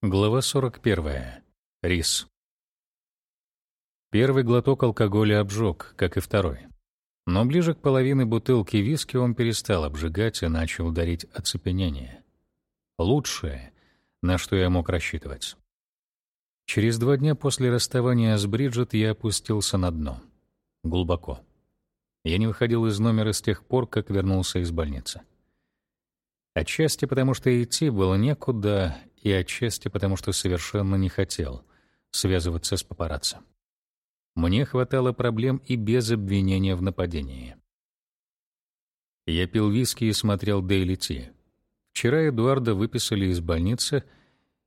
Глава 41. Рис. Первый глоток алкоголя обжег, как и второй. Но ближе к половине бутылки виски он перестал обжигать и начал дарить оцепенение. Лучшее, на что я мог рассчитывать. Через два дня после расставания с Бриджит я опустился на дно. Глубоко. Я не выходил из номера с тех пор, как вернулся из больницы. Отчасти потому, что идти было некуда, и отчасти потому, что совершенно не хотел связываться с папарацци. Мне хватало проблем и без обвинения в нападении. Я пил виски и смотрел Дейли Ти. Вчера Эдуарда выписали из больницы,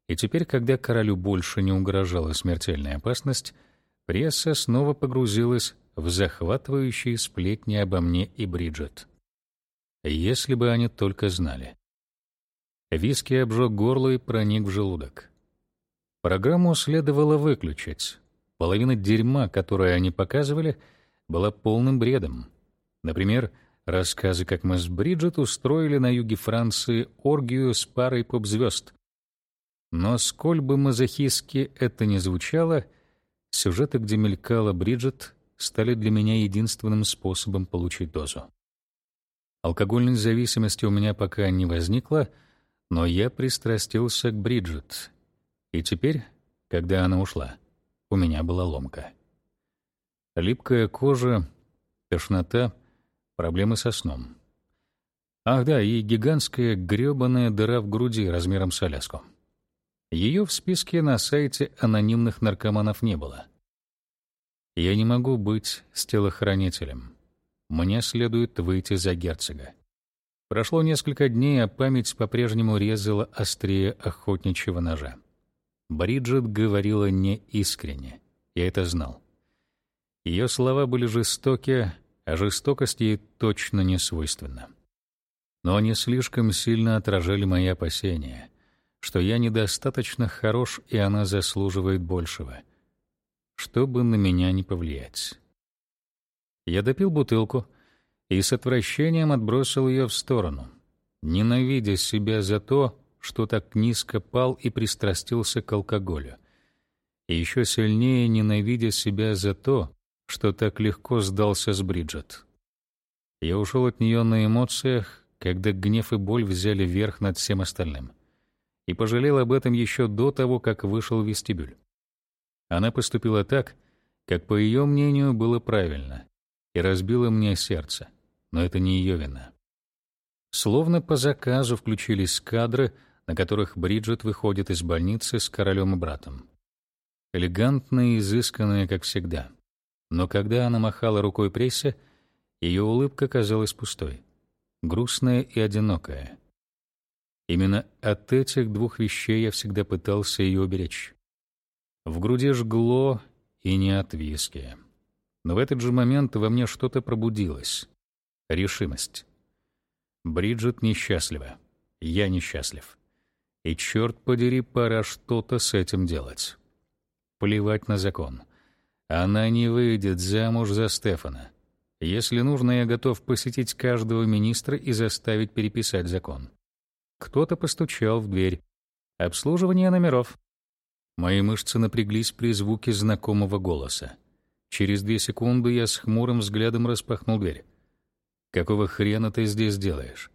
и теперь, когда королю больше не угрожала смертельная опасность, пресса снова погрузилась в захватывающие сплетни обо мне и Бриджит. Если бы они только знали. Виски обжег горло и проник в желудок. Программу следовало выключить. Половина дерьма, которое они показывали, была полным бредом. Например, рассказы, как мы с Бриджит устроили на юге Франции оргию с парой поп-звезд. Но сколь бы мазохистски это ни звучало, сюжеты, где мелькала Бриджит, стали для меня единственным способом получить дозу. Алкогольной зависимости у меня пока не возникло — но я пристрастился к Бриджит, и теперь, когда она ушла, у меня была ломка. Липкая кожа, тошнота, проблемы со сном. Ах да, и гигантская грёбаная дыра в груди размером с Аляску. Ее в списке на сайте анонимных наркоманов не было. Я не могу быть с телохранителем. Мне следует выйти за герцога. Прошло несколько дней, а память по-прежнему резала острее охотничьего ножа. Бриджит говорила неискренне. Я это знал. Ее слова были жестоки, а жестокость ей точно не свойственна. Но они слишком сильно отражали мои опасения, что я недостаточно хорош, и она заслуживает большего, чтобы на меня не повлиять. Я допил бутылку — и с отвращением отбросил ее в сторону, ненавидя себя за то, что так низко пал и пристрастился к алкоголю, и еще сильнее ненавидя себя за то, что так легко сдался с Бриджит. Я ушел от нее на эмоциях, когда гнев и боль взяли верх над всем остальным, и пожалел об этом еще до того, как вышел в вестибюль. Она поступила так, как, по ее мнению, было правильно, и разбила мне сердце — но это не ее вина. Словно по заказу включились кадры, на которых Бриджит выходит из больницы с королем и братом. Элегантная и изысканная, как всегда. Но когда она махала рукой прессе, ее улыбка казалась пустой, грустная и одинокая. Именно от этих двух вещей я всегда пытался ее уберечь. В груди жгло и не от виски. Но в этот же момент во мне что-то пробудилось решимость. Бриджит несчастлива. Я несчастлив. И черт подери, пора что-то с этим делать. Плевать на закон. Она не выйдет замуж за Стефана. Если нужно, я готов посетить каждого министра и заставить переписать закон. Кто-то постучал в дверь. Обслуживание номеров. Мои мышцы напряглись при звуке знакомого голоса. Через две секунды я с хмурым взглядом распахнул дверь. Какого хрена ты здесь делаешь?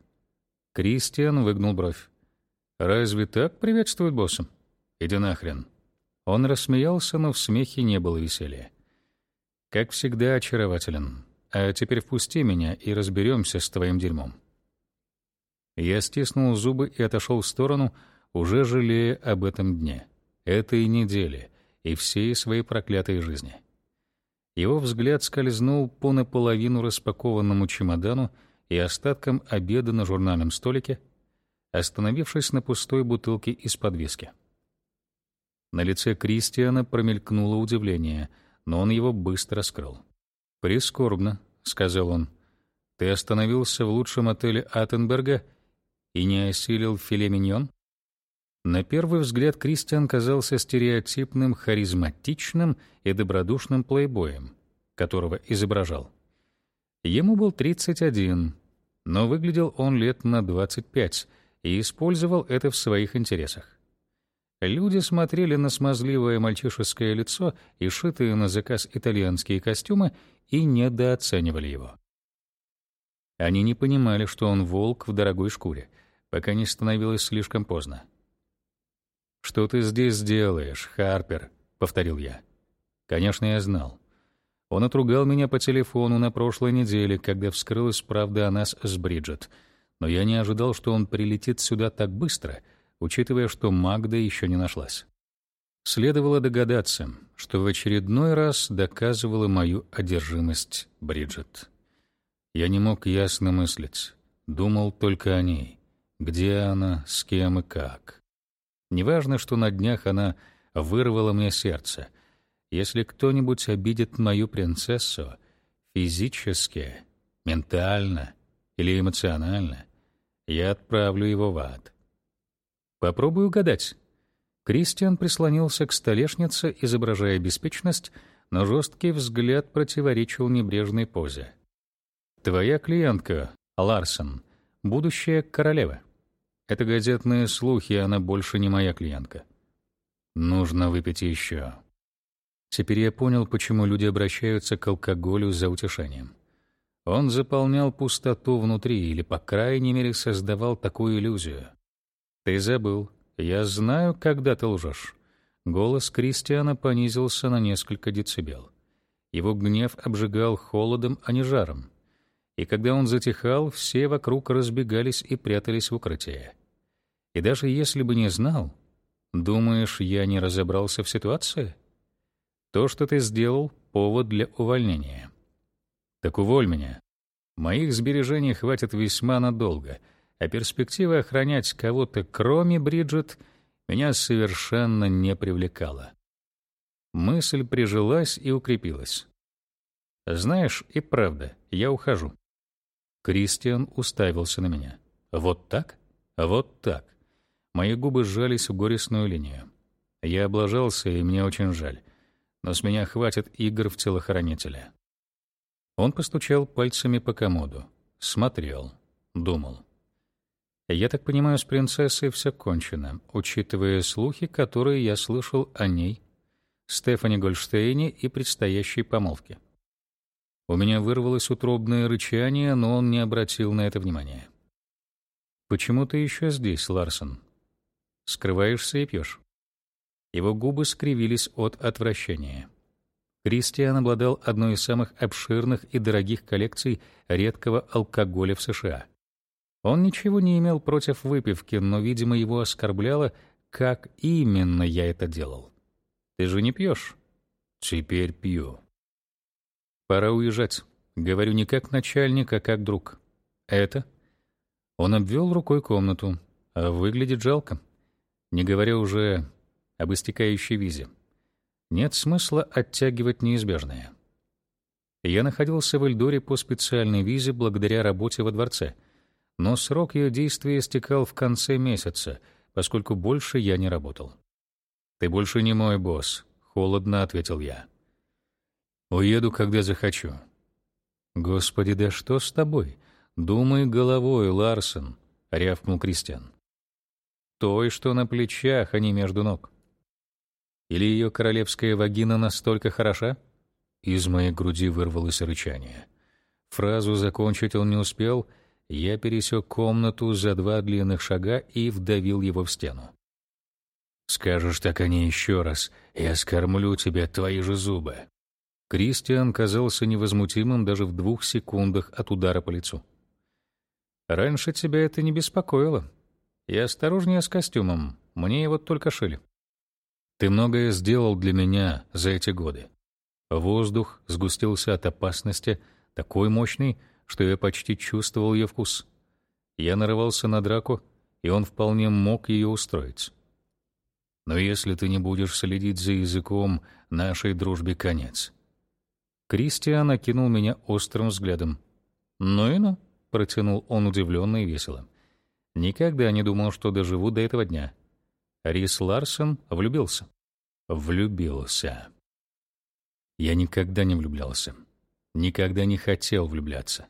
Кристиан выгнул бровь. Разве так приветствуют босса? Иди нахрен. Он рассмеялся, но в смехе не было веселья. Как всегда очарователен. А теперь впусти меня и разберемся с твоим дерьмом. Я стиснул зубы и отошел в сторону, уже жалея об этом дне, этой неделе и всей своей проклятой жизни. Его взгляд скользнул по наполовину распакованному чемодану и остаткам обеда на журнальном столике, остановившись на пустой бутылке из-под виски. На лице Кристиана промелькнуло удивление, но он его быстро скрыл. «Прискорбно», — сказал он. «Ты остановился в лучшем отеле Аттенберга и не осилил филе миньон?» На первый взгляд Кристиан казался стереотипным, харизматичным и добродушным плейбоем, которого изображал. Ему был 31, но выглядел он лет на 25 и использовал это в своих интересах. Люди смотрели на смазливое мальчишеское лицо и шитые на заказ итальянские костюмы и недооценивали его. Они не понимали, что он волк в дорогой шкуре, пока не становилось слишком поздно. «Что ты здесь делаешь, Харпер?» — повторил я. Конечно, я знал. Он отругал меня по телефону на прошлой неделе, когда вскрылась правда о нас с Бриджит, но я не ожидал, что он прилетит сюда так быстро, учитывая, что Магда еще не нашлась. Следовало догадаться, что в очередной раз доказывала мою одержимость Бриджит. Я не мог ясно мыслить, думал только о ней. Где она, с кем и как. Неважно, что на днях она вырвала мне сердце. Если кто-нибудь обидит мою принцессу физически, ментально или эмоционально, я отправлю его в ад. Попробуй угадать. Кристиан прислонился к столешнице, изображая беспечность, но жесткий взгляд противоречил небрежной позе. Твоя клиентка, Ларсон, будущая королева. Это газетные слухи, она больше не моя клиентка. Нужно выпить еще. Теперь я понял, почему люди обращаются к алкоголю за утешением. Он заполнял пустоту внутри или, по крайней мере, создавал такую иллюзию. Ты забыл. Я знаю, когда ты лжешь. Голос Кристиана понизился на несколько децибел. Его гнев обжигал холодом, а не жаром и когда он затихал, все вокруг разбегались и прятались в укрытие. И даже если бы не знал, думаешь, я не разобрался в ситуации? То, что ты сделал, повод для увольнения. Так уволь меня. Моих сбережений хватит весьма надолго, а перспектива охранять кого-то, кроме Бриджит, меня совершенно не привлекала. Мысль прижилась и укрепилась. Знаешь, и правда, я ухожу. Кристиан уставился на меня. «Вот так? Вот так». Мои губы сжались в горестную линию. Я облажался, и мне очень жаль. Но с меня хватит игр в телохранителя. Он постучал пальцами по комоду. Смотрел. Думал. Я так понимаю, с принцессой все кончено, учитывая слухи, которые я слышал о ней, Стефани Гольштейне и предстоящей помолвке. У меня вырвалось утробное рычание, но он не обратил на это внимания. «Почему ты еще здесь, Ларсон? Скрываешься и пьешь?» Его губы скривились от отвращения. Кристиан обладал одной из самых обширных и дорогих коллекций редкого алкоголя в США. Он ничего не имел против выпивки, но, видимо, его оскорбляло, как именно я это делал. «Ты же не пьешь?» «Теперь пью». Пора уезжать. Говорю не как начальник, а как друг. Это? Он обвел рукой комнату. А выглядит жалко. Не говоря уже об истекающей визе. Нет смысла оттягивать неизбежное. Я находился в Эльдоре по специальной визе благодаря работе во дворце, но срок ее действия истекал в конце месяца, поскольку больше я не работал. «Ты больше не мой босс», — холодно ответил я. Уеду, когда захочу. Господи, да что с тобой? Думай головой, Ларсен, рявкнул Кристиан. Той, что на плечах, а не между ног. Или ее королевская вагина настолько хороша? Из моей груди вырвалось рычание. Фразу закончить он не успел, я пересек комнату за два длинных шага и вдавил его в стену. «Скажешь так о ней еще раз, я скормлю тебе твои же зубы». Кристиан казался невозмутимым даже в двух секундах от удара по лицу. «Раньше тебя это не беспокоило. Я осторожнее с костюмом, мне его только шили. Ты многое сделал для меня за эти годы. Воздух сгустился от опасности, такой мощный, что я почти чувствовал ее вкус. Я нарывался на драку, и он вполне мог ее устроить. Но если ты не будешь следить за языком, нашей дружбе конец. Кристиан окинул меня острым взглядом. «Ну и ну», — протянул он удивленно и весело. «Никогда не думал, что доживу до этого дня». Рис Ларсон влюбился. Влюбился. Я никогда не влюблялся. Никогда не хотел влюбляться.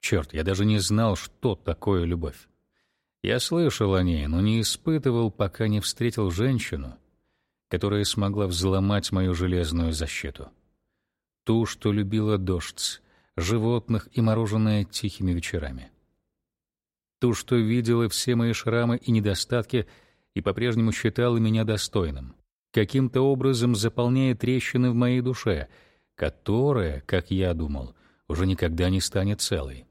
Черт, я даже не знал, что такое любовь. Я слышал о ней, но не испытывал, пока не встретил женщину, которая смогла взломать мою железную защиту. Ту, что любила дождь, животных и мороженое тихими вечерами. Ту, что видела все мои шрамы и недостатки и по-прежнему считала меня достойным, каким-то образом заполняя трещины в моей душе, которая, как я думал, уже никогда не станет целой.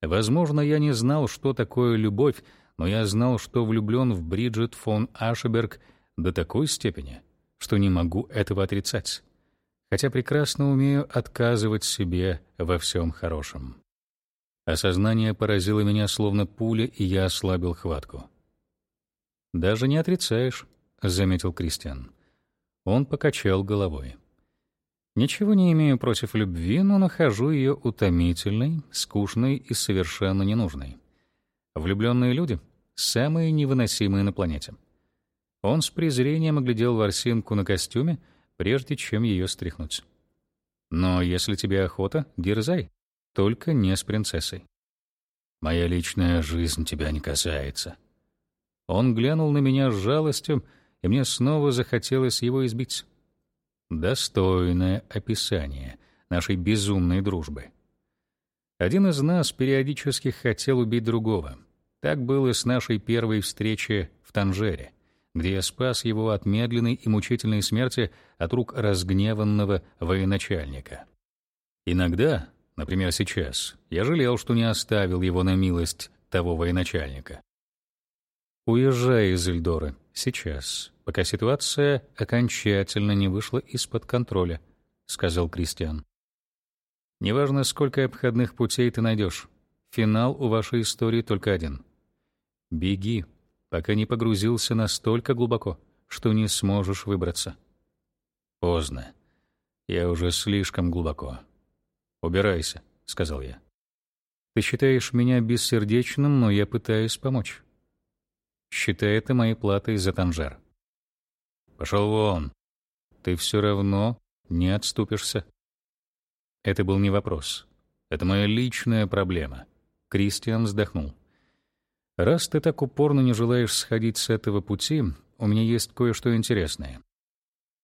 Возможно, я не знал, что такое любовь, но я знал, что влюблен в Бриджит фон Ашеберг до такой степени, что не могу этого отрицать, хотя прекрасно умею отказывать себе во всем хорошем. Осознание поразило меня словно пуля, и я ослабил хватку. «Даже не отрицаешь», — заметил Кристиан. Он покачал головой. Ничего не имею против любви, но нахожу ее утомительной, скучной и совершенно ненужной. Влюбленные люди — самые невыносимые на планете. Он с презрением оглядел ворсинку на костюме, прежде чем ее стряхнуть. Но если тебе охота, дерзай, только не с принцессой. Моя личная жизнь тебя не касается. Он глянул на меня с жалостью, и мне снова захотелось его избить. Достойное описание нашей безумной дружбы. Один из нас периодически хотел убить другого. Так было с нашей первой встречи в Танжере, где я спас его от медленной и мучительной смерти от рук разгневанного военачальника. Иногда, например, сейчас, я жалел, что не оставил его на милость того военачальника. Уезжай из Эльдоры сейчас, пока ситуация окончательно не вышла из-под контроля, сказал Кристиан. Неважно, сколько обходных путей ты найдешь, финал у вашей истории только один. Беги, пока не погрузился настолько глубоко, что не сможешь выбраться. Поздно. Я уже слишком глубоко. Убирайся, сказал я. Ты считаешь меня бессердечным, но я пытаюсь помочь. Считай это моей платой за Танжер. Пошел вон. Ты все равно не отступишься. Это был не вопрос. Это моя личная проблема. Кристиан вздохнул. Раз ты так упорно не желаешь сходить с этого пути, у меня есть кое-что интересное.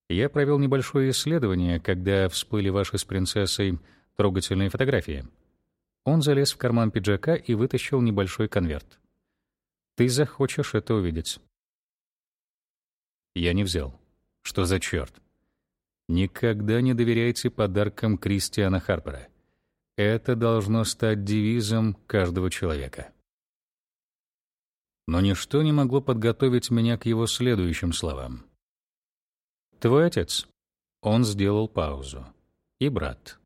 Я провел небольшое исследование, когда всплыли ваши с принцессой трогательные фотографии. Он залез в карман пиджака и вытащил небольшой конверт. Ты захочешь это увидеть. Я не взял. Что за черт? Никогда не доверяйте подаркам Кристиана Харпера. Это должно стать девизом каждого человека. Но ничто не могло подготовить меня к его следующим словам. Твой отец. Он сделал паузу. И брат.